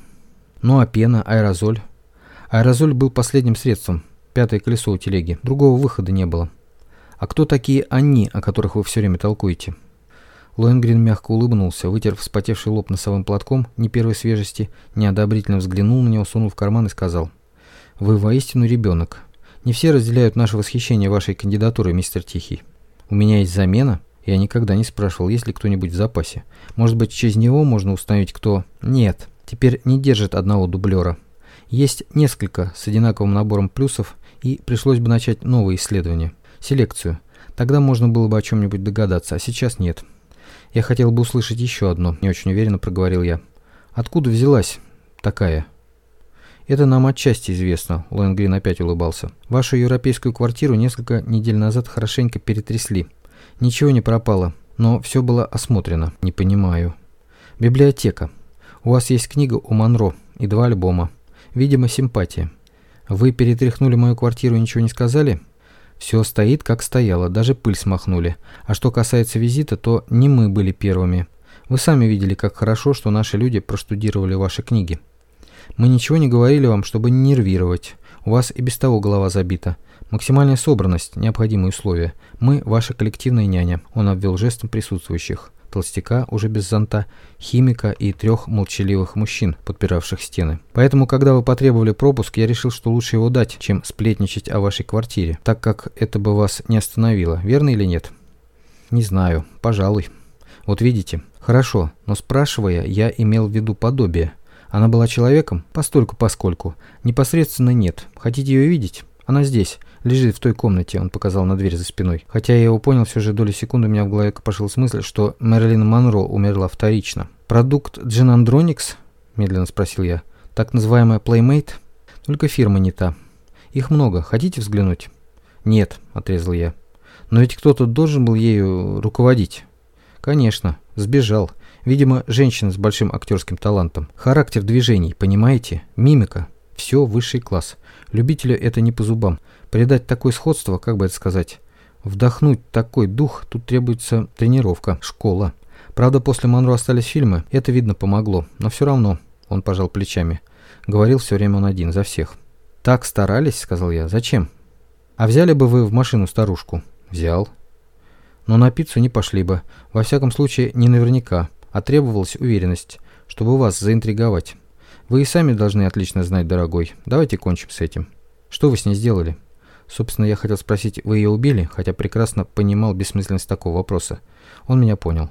Ну а пена, аэрозоль? Аэрозоль был последним средством. Пятое колесо у телеги. Другого выхода не было. А кто такие они, о которых вы все время толкуете? Лоенгрин мягко улыбнулся, вытер вспотевший лоб носовым платком, не первой свежести, неодобрительно взглянул на него, сунул в карман и сказал. «Вы воистину ребенок. Не все разделяют наше восхищение вашей кандидатурой, мистер Тихий. У меня есть замена. Я никогда не спрашивал, есть ли кто-нибудь в запасе. Может быть, через него можно установить, кто... Нет, теперь не держит одного дублера. Есть несколько с одинаковым набором плюсов, и пришлось бы начать новое исследование. Селекцию. Тогда можно было бы о чем-нибудь догадаться, а сейчас нет». «Я хотел бы услышать еще одно», – не очень уверенно проговорил я. «Откуда взялась такая?» «Это нам отчасти известно», – Лоенгрин опять улыбался. «Вашу европейскую квартиру несколько недель назад хорошенько перетрясли. Ничего не пропало, но все было осмотрено. Не понимаю». «Библиотека. У вас есть книга у Монро и два альбома. Видимо, симпатия. Вы перетряхнули мою квартиру и ничего не сказали?» Все стоит, как стояло, даже пыль смахнули. А что касается визита, то не мы были первыми. Вы сами видели, как хорошо, что наши люди проштудировали ваши книги. Мы ничего не говорили вам, чтобы не нервировать. У вас и без того голова забита. Максимальная собранность – необходимые условия. Мы – ваша коллективная няня. Он обвел жестом присутствующих толстяка, уже без зонта, химика и трех молчаливых мужчин, подпиравших стены. Поэтому, когда вы потребовали пропуск, я решил, что лучше его дать, чем сплетничать о вашей квартире, так как это бы вас не остановило, верно или нет? Не знаю, пожалуй. Вот видите. Хорошо, но спрашивая, я имел в виду подобие. Она была человеком? Постольку-поскольку. Непосредственно нет. Хотите ее видеть? Она здесь. Лежит в той комнате, он показал на дверь за спиной. Хотя я его понял, все же доли секунды у меня в голове копошилась мысль, что Мэрилин Монро умерла вторично. «Продукт Джинандроникс?» – медленно спросил я. «Так называемая Playmate?» «Только фирма не та. Их много. Хотите взглянуть?» «Нет», – отрезал я. «Но ведь кто-то должен был ею руководить». «Конечно. Сбежал. Видимо, женщина с большим актерским талантом. Характер движений, понимаете? Мимика. Все высший класс. Любителю это не по зубам. Придать такое сходство, как бы это сказать, вдохнуть такой дух, тут требуется тренировка, школа. Правда, после Монро остались фильмы, это, видно, помогло. Но все равно, он пожал плечами. Говорил все время он один, за всех. «Так старались», — сказал я. «Зачем?» «А взяли бы вы в машину старушку?» «Взял». «Но на пиццу не пошли бы. Во всяком случае, не наверняка. А требовалась уверенность, чтобы вас заинтриговать. Вы и сами должны отлично знать, дорогой. Давайте кончим с этим. Что вы с ней сделали?» Собственно, я хотел спросить, вы ее убили, хотя прекрасно понимал бессмысленность такого вопроса. Он меня понял.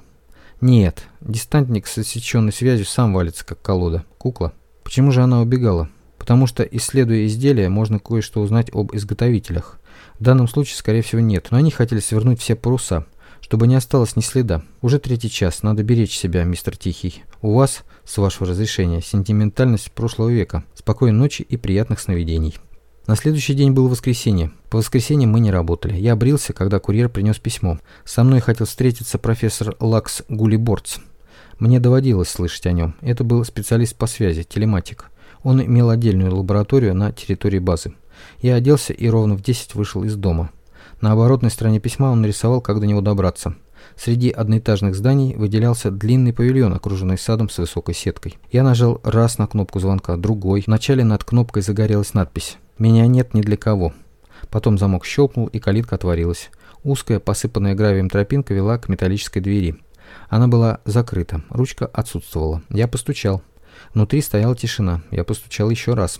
Нет, дистантник с отсеченной связью сам валится, как колода. Кукла. Почему же она убегала? потому что, исследуя изделия, можно кое-что узнать об изготовителях. В данном случае, скорее всего, нет, но они хотели свернуть все паруса, чтобы не осталось ни следа. Уже третий час, надо беречь себя, мистер Тихий. У вас, с вашего разрешения, сентиментальность прошлого века. Спокойной ночи и приятных сновидений. На следующий день было воскресенье. По воскресеньям мы не работали. Я брился, когда курьер принес письмо. Со мной хотел встретиться профессор Лакс Гулиборц. Мне доводилось слышать о нем. Это был специалист по связи, телематик. Он имел отдельную лабораторию на территории базы. Я оделся и ровно в 10 вышел из дома. На оборотной стороне письма он нарисовал, как до него добраться. Среди одноэтажных зданий выделялся длинный павильон, окруженный садом с высокой сеткой. Я нажал раз на кнопку звонка, другой. Вначале над кнопкой загорелась надпись «Меня нет ни для кого». Потом замок щелкнул, и калитка отворилась. Узкая, посыпанная гравием тропинка вела к металлической двери. Она была закрыта, ручка отсутствовала. Я постучал. Внутри стояла тишина. Я постучал еще раз.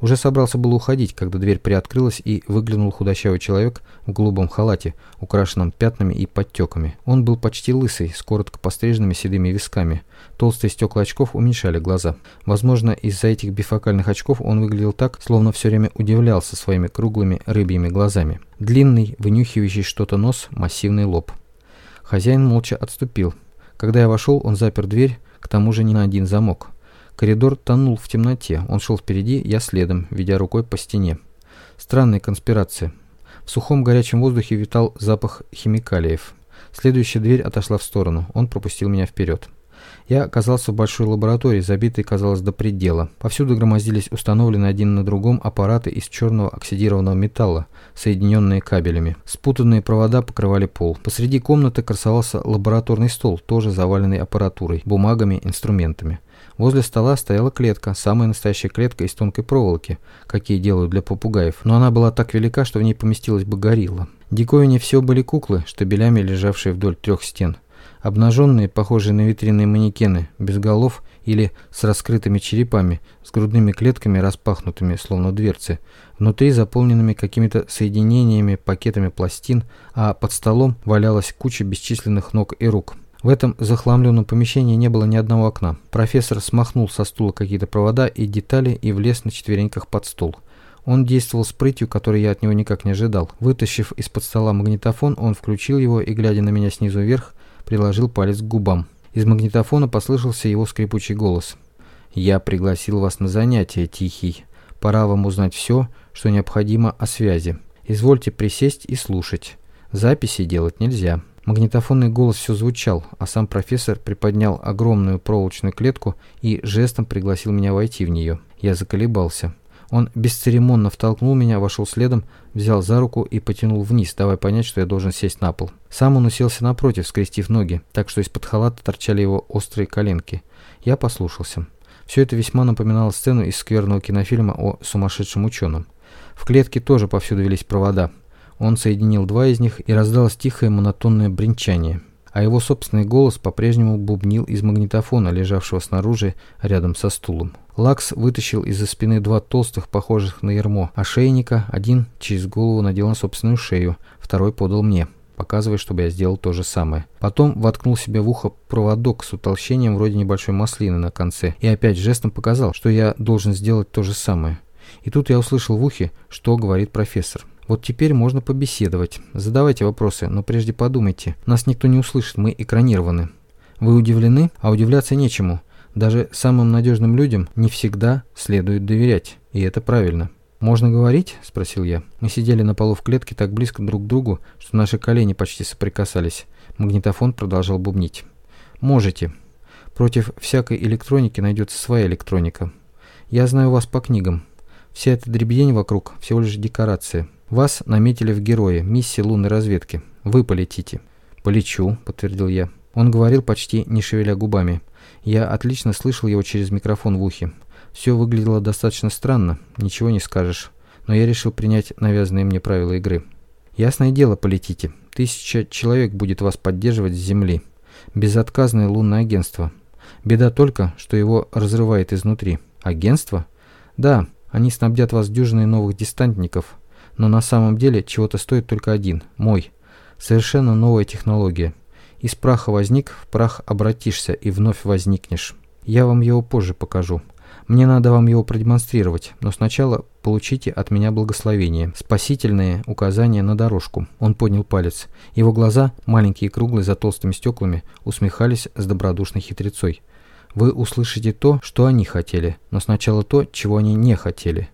Уже собрался было уходить, когда дверь приоткрылась и выглянул худощавый человек в голубом халате, украшенном пятнами и подтеками. Он был почти лысый, с коротко постриженными седыми висками. Толстые стекла очков уменьшали глаза. Возможно, из-за этих бифокальных очков он выглядел так, словно все время удивлялся своими круглыми рыбьими глазами. Длинный, вынюхивающий что-то нос, массивный лоб. Хозяин молча отступил. Когда я вошел, он запер дверь, к тому же не на один замок. Коридор тонул в темноте. Он шел впереди, я следом, ведя рукой по стене. Странная конспирация. В сухом горячем воздухе витал запах химикалиев. Следующая дверь отошла в сторону. Он пропустил меня вперед. Я оказался в большой лаборатории, забитой, казалось, до предела. Повсюду громоздились установленные один на другом аппараты из черного оксидированного металла, соединенные кабелями. Спутанные провода покрывали пол. Посреди комнаты красовался лабораторный стол, тоже заваленный аппаратурой, бумагами, инструментами. Возле стола стояла клетка, самая настоящая клетка из тонкой проволоки, какие делают для попугаев, но она была так велика, что в ней поместилась бы горилла. Диковине все были куклы, штабелями лежавшие вдоль трех стен. Обнаженные, похожие на витринные манекены, без голов или с раскрытыми черепами, с грудными клетками распахнутыми, словно дверцы, внутри заполненными какими-то соединениями, пакетами пластин, а под столом валялась куча бесчисленных ног и рук. В этом захламленном помещении не было ни одного окна. Профессор смахнул со стула какие-то провода и детали и влез на четвереньках под стол. Он действовал с прытью, которой я от него никак не ожидал. Вытащив из-под стола магнитофон, он включил его и, глядя на меня снизу вверх, приложил палец к губам. Из магнитофона послышался его скрипучий голос. «Я пригласил вас на занятие, Тихий. Пора вам узнать все, что необходимо о связи. Извольте присесть и слушать. Записи делать нельзя». Магнитофонный голос все звучал, а сам профессор приподнял огромную проволочную клетку и жестом пригласил меня войти в нее. Я заколебался. Он бесцеремонно втолкнул меня, вошел следом, взял за руку и потянул вниз, давая понять, что я должен сесть на пол. Сам он уселся напротив, скрестив ноги, так что из-под халата торчали его острые коленки. Я послушался. Все это весьма напоминало сцену из скверного кинофильма о сумасшедшем ученом. В клетке тоже повсюду велись провода. Он соединил два из них, и раздалось тихое монотонное бренчание. А его собственный голос по-прежнему бубнил из магнитофона, лежавшего снаружи, рядом со стулом. Лакс вытащил из-за спины два толстых, похожих на ермо, ошейника, один через голову надел на собственную шею, второй подал мне, показывая, чтобы я сделал то же самое. Потом воткнул себе в ухо проводок с утолщением вроде небольшой маслины на конце и опять жестом показал, что я должен сделать то же самое. И тут я услышал в ухе, что говорит профессор. Вот теперь можно побеседовать. Задавайте вопросы, но прежде подумайте. Нас никто не услышит, мы экранированы. Вы удивлены? А удивляться нечему. Даже самым надежным людям не всегда следует доверять. И это правильно. «Можно говорить?» – спросил я. Мы сидели на полу в клетке так близко друг к другу, что наши колени почти соприкасались. Магнитофон продолжал бубнить. «Можете. Против всякой электроники найдется своя электроника. Я знаю вас по книгам. Вся эта дребедень вокруг – всего лишь декорация. Вас наметили в герои миссии лунной разведки. Вы полетите. Полечу, подтвердил я. Он говорил почти не шевеля губами. Я отлично слышал его через микрофон в ухе. Все выглядело достаточно странно, ничего не скажешь. Но я решил принять навязанные мне правила игры. Ясное дело, полетите. Тысяча человек будет вас поддерживать с Земли. Безотказное лунное агентство. Беда только, что его разрывает изнутри. Агентство? Да, они снабдят вас дюжиной новых дистантников, но на самом деле чего-то стоит только один – мой. Совершенно новая технология. Из праха возник, в прах обратишься и вновь возникнешь. Я вам его позже покажу. Мне надо вам его продемонстрировать, но сначала получите от меня благословение. Спасительные указания на дорожку. Он поднял палец. Его глаза, маленькие и круглые за толстыми стеклами, усмехались с добродушной хитрецой. Вы услышите то, что они хотели, но сначала то, чего они не хотели.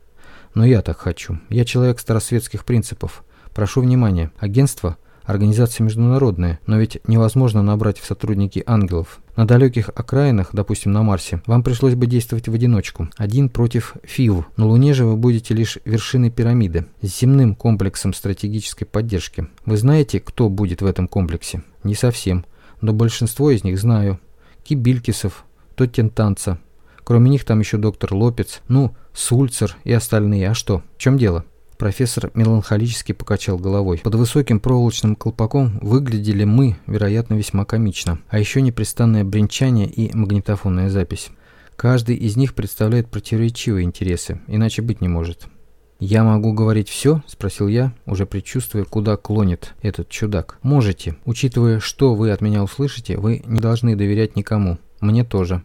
Но я так хочу. Я человек старосветских принципов. Прошу внимания. Агентство Организация международная, но ведь невозможно набрать в сотрудники ангелов. На далеких окраинах, допустим, на Марсе, вам пришлось бы действовать в одиночку. Один против ФИВ. На Луне же вы будете лишь вершиной пирамиды, с земным комплексом стратегической поддержки. Вы знаете, кто будет в этом комплексе? Не совсем. Но большинство из них знаю. Кибилькисов, Тоттентанца. Кроме них там еще доктор Лопец, ну, Сульцер и остальные. А что? В чем дело? Профессор меланхолически покачал головой. Под высоким проволочным колпаком выглядели мы, вероятно, весьма комично. А еще непрестанное бренчание и магнитофонная запись. Каждый из них представляет противоречивые интересы, иначе быть не может. «Я могу говорить все?» – спросил я, уже предчувствуя, куда клонит этот чудак. «Можете. Учитывая, что вы от меня услышите, вы не должны доверять никому. Мне тоже.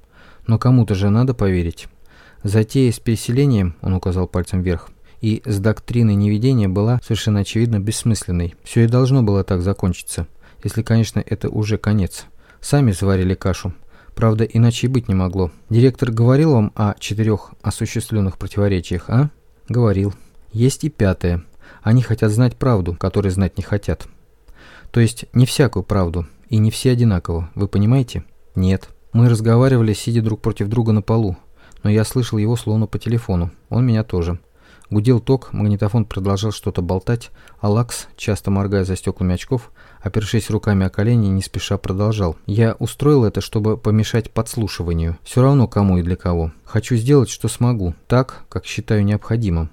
Но кому-то же надо поверить». Затея с переселением, он указал пальцем вверх, и с доктриной неведения была совершенно очевидно бессмысленной. Все и должно было так закончиться, если, конечно, это уже конец. Сами заварили кашу. Правда, иначе и быть не могло. Директор говорил вам о четырех осуществленных противоречиях, а? Говорил. Есть и пятое. Они хотят знать правду, которую знать не хотят. То есть не всякую правду, и не все одинаково, вы понимаете? Нет. Мы разговаривали, сидя друг против друга на полу, но я слышал его словно по телефону, он меня тоже. Гудел ток, магнитофон продолжал что-то болтать, а Лакс, часто моргая за стеклами очков, опершись руками о колени, не спеша продолжал. «Я устроил это, чтобы помешать подслушиванию. Все равно кому и для кого. Хочу сделать, что смогу, так, как считаю необходимым.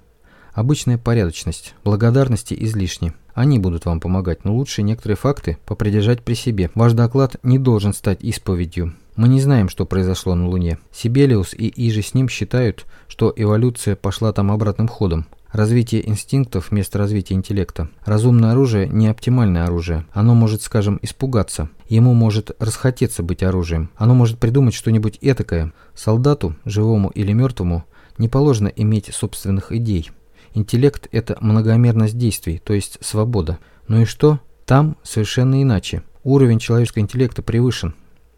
Обычная порядочность, благодарности излишни. Они будут вам помогать, но лучше некоторые факты попридержать при себе. Ваш доклад не должен стать исповедью. Мы не знаем, что произошло на Луне. Сибелиус и Иже с ним считают, что эволюция пошла там обратным ходом. Развитие инстинктов вместо развития интеллекта. Разумное оружие не оптимальное оружие. Оно может, скажем, испугаться. Ему может расхотеться быть оружием. Оно может придумать что-нибудь этакое. Солдату, живому или мертвому, не положено иметь собственных идей. Интеллект – это многомерность действий, то есть свобода. Ну и что? Там совершенно иначе. Уровень человеческого интеллекта превышен.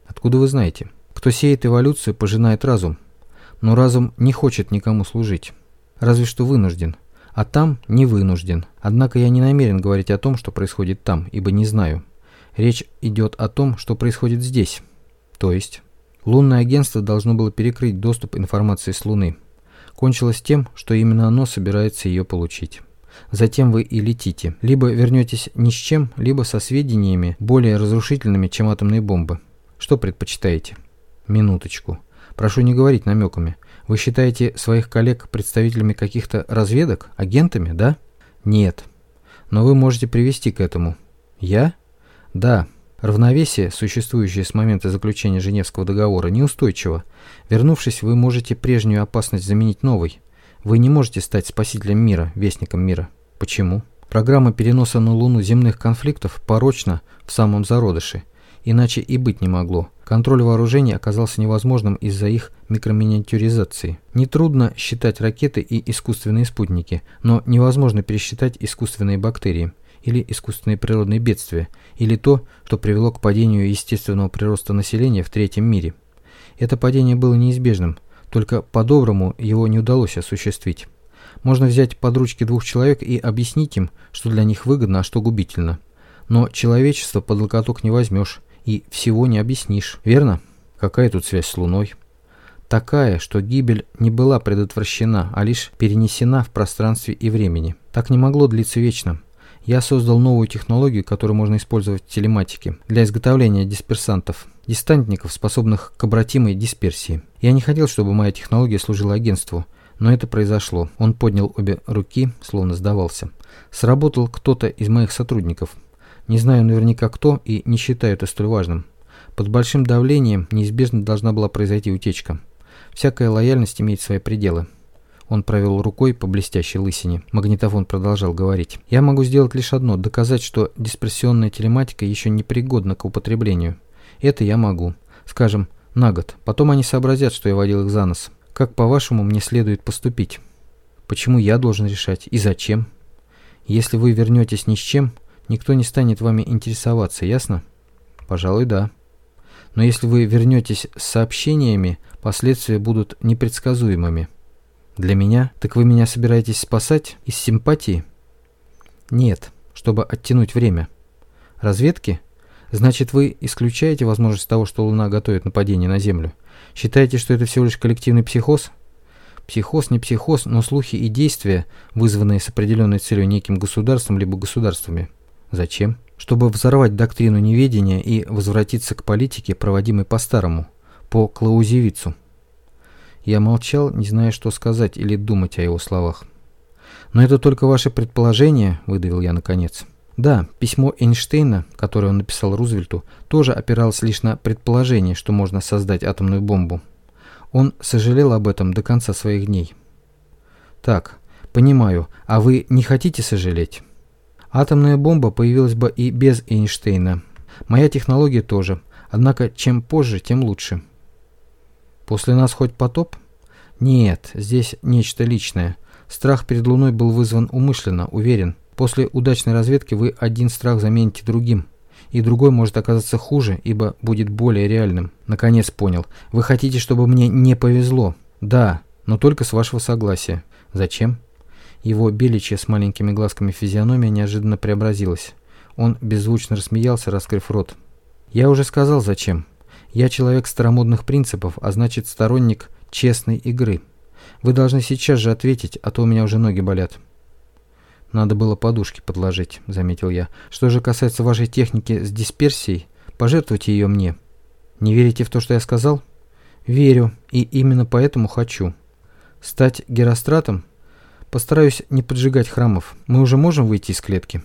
Откуда вы знаете? Кто сеет эволюцию, пожинает разум. Но разум не хочет никому служить. Разве что вынужден. А там не вынужден. Однако я не намерен говорить о том, что происходит там, ибо не знаю. Речь идет о том, что происходит здесь. То есть, лунное агентство должно было перекрыть доступ информации с Луны. Кончилось тем, что именно оно собирается ее получить. Затем вы и летите. Либо вернетесь ни с чем, либо со сведениями, более разрушительными, чем атомные бомбы. Что предпочитаете? Минуточку. Прошу не говорить намеками. Вы считаете своих коллег представителями каких-то разведок, агентами, да? Нет. Но вы можете привести к этому. Я? Да. Равновесие, существующее с момента заключения Женевского договора, неустойчиво. Вернувшись, вы можете прежнюю опасность заменить новой. Вы не можете стать спасителем мира, вестником мира. Почему? Программа переноса на Луну земных конфликтов порочна в самом зародыше – Иначе и быть не могло. Контроль вооружений оказался невозможным из-за их микроминиатюризации. Нетрудно считать ракеты и искусственные спутники, но невозможно пересчитать искусственные бактерии или искусственные природные бедствия, или то, что привело к падению естественного прироста населения в третьем мире. Это падение было неизбежным, только по-доброму его не удалось осуществить. Можно взять под ручки двух человек и объяснить им, что для них выгодно, а что губительно. Но человечество под локоток не возьмешь, и всего не объяснишь, верно? Какая тут связь с Луной? Такая, что гибель не была предотвращена, а лишь перенесена в пространстве и времени. Так не могло длиться вечно. Я создал новую технологию, которую можно использовать в телематике, для изготовления дисперсантов, дистантников, способных к обратимой дисперсии. Я не хотел, чтобы моя технология служила агентству, но это произошло. Он поднял обе руки, словно сдавался. Сработал кто-то из моих сотрудников. Не знаю наверняка кто и не считаю это столь важным. Под большим давлением неизбежно должна была произойти утечка. Всякая лояльность имеет свои пределы. Он провел рукой по блестящей лысине. Магнитофон продолжал говорить. «Я могу сделать лишь одно – доказать, что диспрессионная телематика еще не пригодна к употреблению. Это я могу. Скажем, на год. Потом они сообразят, что я водил их за нос. Как, по-вашему, мне следует поступить? Почему я должен решать и зачем? Если вы вернетесь ни с чем, никто не станет вами интересоваться, ясно? Пожалуй, да. Но если вы вернетесь с сообщениями, последствия будут непредсказуемыми. Для меня? Так вы меня собираетесь спасать? Из симпатии? Нет, чтобы оттянуть время. Разведки? Значит, вы исключаете возможность того, что Луна готовит нападение на Землю? Считаете, что это всего лишь коллективный психоз? Психоз не психоз, но слухи и действия, вызванные с определенной целью неким государством либо государствами. Зачем? Чтобы взорвать доктрину неведения и возвратиться к политике, проводимой по-старому, по Клаузевицу. Я молчал, не зная, что сказать или думать о его словах. «Но это только ваше предположение», — выдавил я наконец. Да, письмо Эйнштейна, которое он написал Рузвельту, тоже опиралось лишь на предположение, что можно создать атомную бомбу. Он сожалел об этом до конца своих дней. Так, понимаю, а вы не хотите сожалеть? Атомная бомба появилась бы и без Эйнштейна. Моя технология тоже, однако чем позже, тем лучше. После нас хоть потоп? Нет, здесь нечто личное. Страх перед Луной был вызван умышленно, уверен. После удачной разведки вы один страх замените другим и другой может оказаться хуже, ибо будет более реальным. Наконец понял. Вы хотите, чтобы мне не повезло? Да, но только с вашего согласия. Зачем? Его беличья с маленькими глазками физиономия неожиданно преобразилась. Он беззвучно рассмеялся, раскрыв рот. Я уже сказал зачем. Я человек старомодных принципов, а значит сторонник честной игры. Вы должны сейчас же ответить, а то у меня уже ноги болят. «Надо было подушки подложить», — заметил я. «Что же касается вашей техники с дисперсией, пожертвуйте ее мне. Не верите в то, что я сказал?» «Верю, и именно поэтому хочу. Стать Геростратом? Постараюсь не поджигать храмов. Мы уже можем выйти из клетки?»